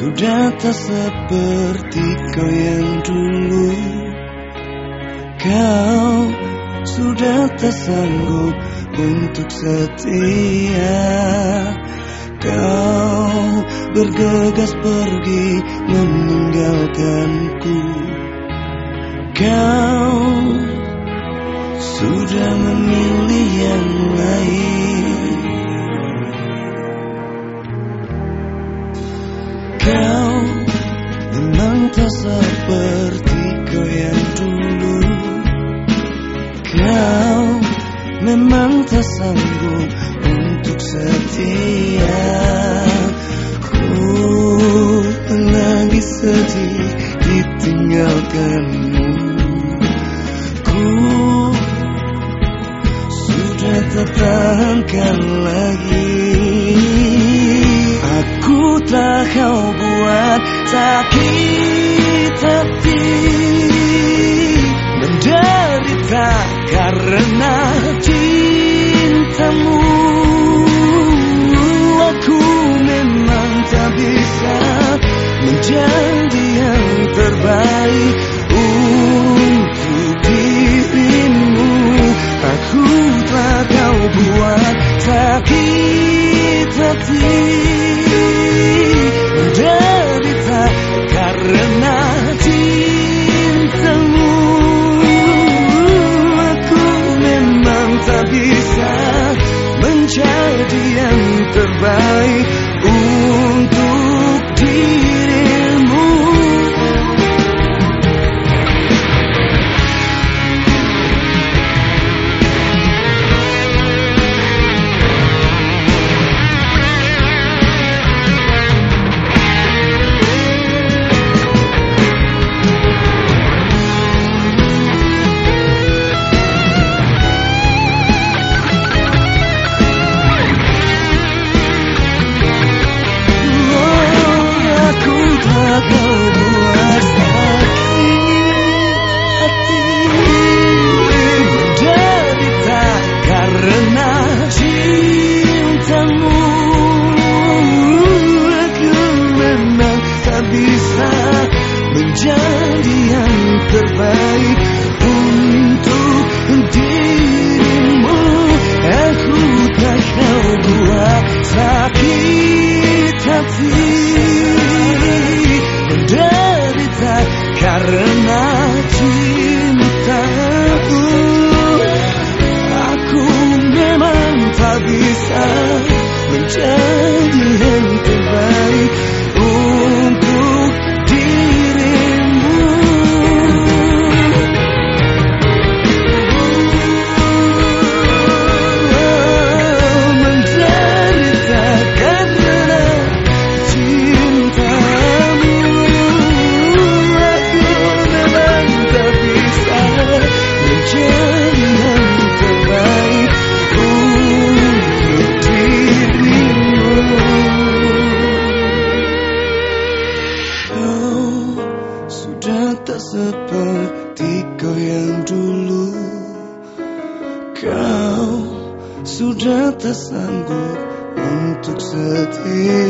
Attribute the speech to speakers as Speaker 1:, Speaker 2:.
Speaker 1: Sudah tak seperti kau yang dulu. Kau sudah tak sanggup untuk setia. Kau bergegas pergi meninggalkanku. Kau sudah memilih yang lain seperti kau yang dulu. Kau memang tak sanggup untuk setia. Ku lagi sedih ditinggalkanmu. Ku sudah tak tahankan lagi. Aku telah kau buat sakit hati Menderita karena cintamu. Aku memang tak bisa menjadi yang terbaik untuk cintamu. Aku memang tak bisa menjadi yang terbaik untuk dirimu tak seperti kau yang dulu. Kau sudah tak sanggup untuk setia